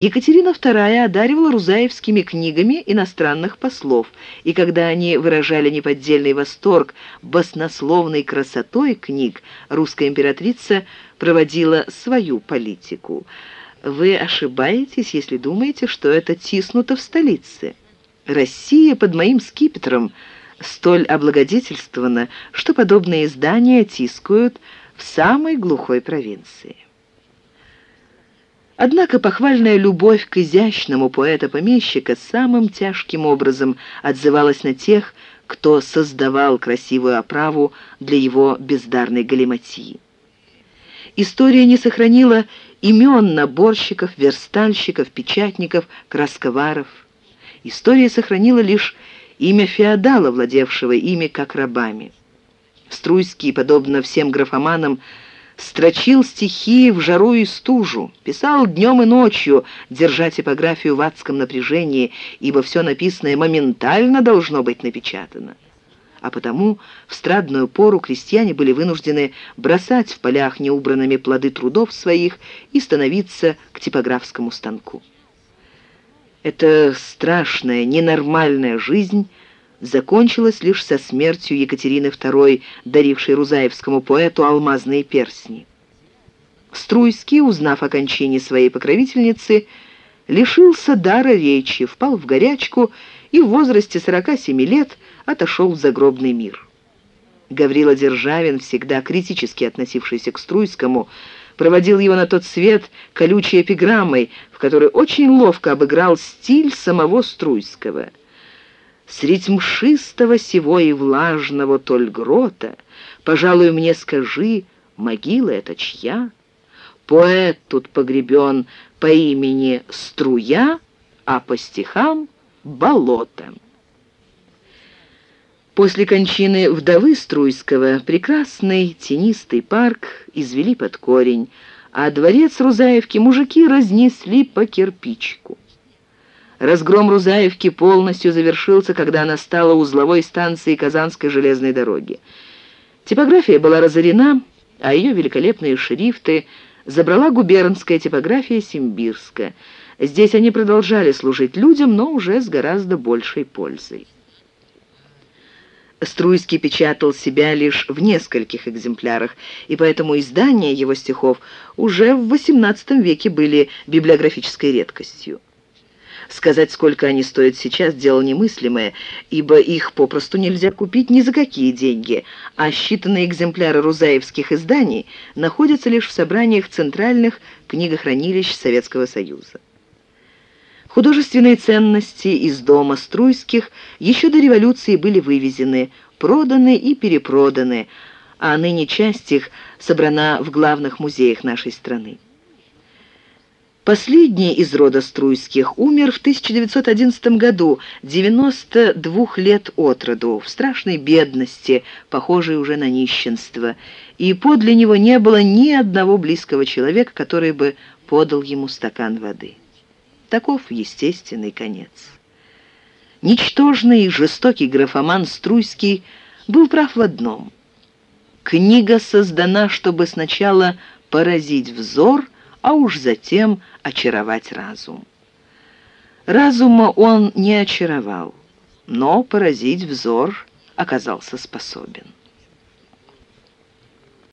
Екатерина II одаривала рузаевскими книгами иностранных послов, и когда они выражали неподдельный восторг баснословной красотой книг, русская императрица проводила свою политику. Вы ошибаетесь, если думаете, что это тиснуто в столице. Россия под моим скипетром столь облагодетельствована, что подобные издания тискают в самой глухой провинции. Однако похвальная любовь к изящному поэта-помещика самым тяжким образом отзывалась на тех, кто создавал красивую оправу для его бездарной галиматьи. История не сохранила имен наборщиков, верстальщиков, печатников, красковаров. История сохранила лишь имя феодала, владевшего ими как рабами. Струйский, подобно всем графоманам, строчил стихи в жару и стужу, писал днем и ночью, держа типографию в адском напряжении, ибо все написанное моментально должно быть напечатано. А потому в страдную пору крестьяне были вынуждены бросать в полях неубранными плоды трудов своих и становиться к типографскому станку. Эта страшная, ненормальная жизнь закончилась лишь со смертью Екатерины II, дарившей рузаевскому поэту алмазные персни. Струйский, узнав о кончине своей покровительницы, лишился дара речи, впал в горячку и в возрасте 47 лет отошел в загробный мир. Гаврила Державин, всегда критически относившийся к Струйскому, проводил его на тот свет колючей эпиграммой, в которой очень ловко обыграл стиль самого Струйского – Средь мшистого сего и влажного толь грота, Пожалуй, мне скажи, могила эта чья? Поэт тут погребен по имени Струя, а по стихам — Болото. После кончины вдовы Струйского прекрасный тенистый парк извели под корень, а дворец Рузаевки мужики разнесли по кирпичку. Разгром Рузаевки полностью завершился, когда она стала узловой станцией Казанской железной дороги. Типография была разорена, а ее великолепные шрифты забрала губернская типография Симбирска. Здесь они продолжали служить людям, но уже с гораздо большей пользой. Струйский печатал себя лишь в нескольких экземплярах, и поэтому издания его стихов уже в XVIII веке были библиографической редкостью. Сказать, сколько они стоят сейчас, дело немыслимое, ибо их попросту нельзя купить ни за какие деньги, а считанные экземпляры рузаевских изданий находятся лишь в собраниях центральных книгохранилищ Советского Союза. Художественные ценности из дома Струйских еще до революции были вывезены, проданы и перепроданы, а ныне часть их собрана в главных музеях нашей страны. Последний из рода Струйских умер в 1911 году, 92 лет от роду, в страшной бедности, похожей уже на нищенство, и подле него не было ни одного близкого человека, который бы подал ему стакан воды. Таков естественный конец. Ничтожный и жестокий графоман Струйский был прав в одном. Книга создана, чтобы сначала поразить взор – а уж затем очаровать разум. Разума он не очаровал, но поразить взор оказался способен.